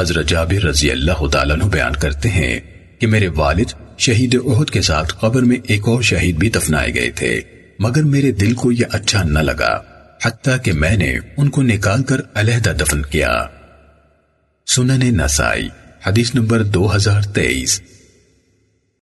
حضرت جابر رضی اللہ تعالیٰ عنہ بیان کرتے ہیں کہ میرے والد شہید احد کے ساتھ قبر میں ایک اور شہید بھی دفنائے گئے تھے، مگر میرے دل کو یہ اچھا نہ لگا، حتیٰ کہ میں نے ان کو نکال کر علیحدہ دفن کیا۔ سنن نسائی، حدیث نمبر دو ہزار تیئیس۔